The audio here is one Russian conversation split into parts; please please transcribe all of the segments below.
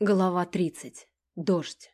Глава 30. Дождь.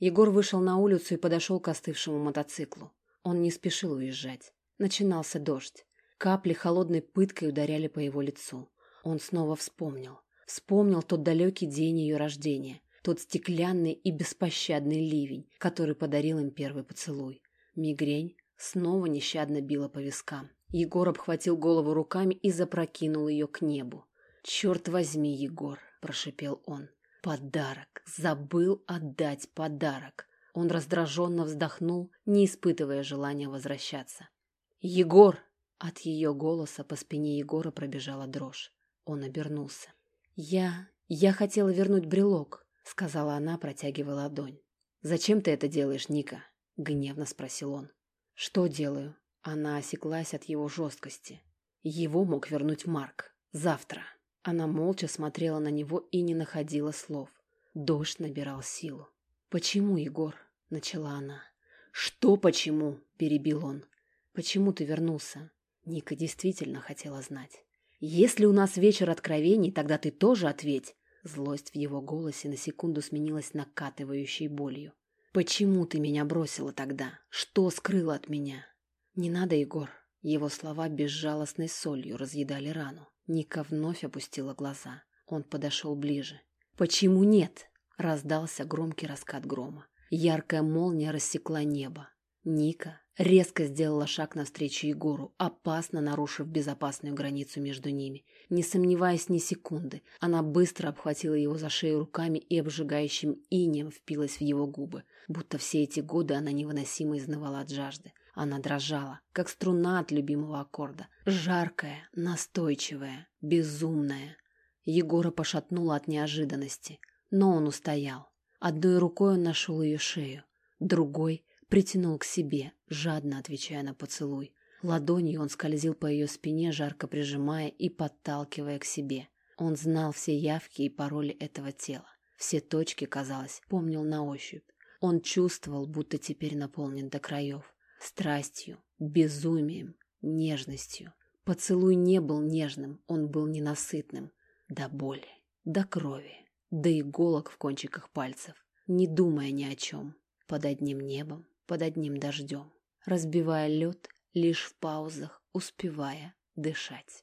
Егор вышел на улицу и подошел к остывшему мотоциклу. Он не спешил уезжать. Начинался дождь. Капли холодной пыткой ударяли по его лицу. Он снова вспомнил. Вспомнил тот далекий день ее рождения. Тот стеклянный и беспощадный ливень, который подарил им первый поцелуй. Мигрень снова нещадно била по вискам. Егор обхватил голову руками и запрокинул ее к небу. «Черт возьми, Егор!» – прошепел он. Подарок. Забыл отдать подарок. Он раздраженно вздохнул, не испытывая желания возвращаться. «Егор!» От ее голоса по спине Егора пробежала дрожь. Он обернулся. «Я... я хотела вернуть брелок», — сказала она, протягивая ладонь. «Зачем ты это делаешь, Ника?» — гневно спросил он. «Что делаю?» Она осеклась от его жесткости. Его мог вернуть Марк. Завтра. Она молча смотрела на него и не находила слов. Дождь набирал силу. «Почему, Егор?» — начала она. «Что почему?» — перебил он. «Почему ты вернулся?» Ника действительно хотела знать. «Если у нас вечер откровений, тогда ты тоже ответь!» Злость в его голосе на секунду сменилась накатывающей болью. «Почему ты меня бросила тогда? Что скрыла от меня?» «Не надо, Егор!» Его слова безжалостной солью разъедали рану. Ника вновь опустила глаза. Он подошел ближе. «Почему нет?» — раздался громкий раскат грома. Яркая молния рассекла небо. Ника резко сделала шаг навстречу Егору, опасно нарушив безопасную границу между ними. Не сомневаясь ни секунды, она быстро обхватила его за шею руками и обжигающим инеем впилась в его губы, будто все эти годы она невыносимо изнывала от жажды. Она дрожала, как струна от любимого аккорда. Жаркая, настойчивая, безумная. Егора пошатнула от неожиданности, но он устоял. Одной рукой он нашел ее шею, другой притянул к себе, жадно отвечая на поцелуй. Ладонью он скользил по ее спине, жарко прижимая и подталкивая к себе. Он знал все явки и пароли этого тела. Все точки, казалось, помнил на ощупь. Он чувствовал, будто теперь наполнен до краев страстью, безумием, нежностью. Поцелуй не был нежным, он был ненасытным. До боли, до крови, до иголок в кончиках пальцев, не думая ни о чем, под одним небом, под одним дождем, разбивая лед лишь в паузах, успевая дышать.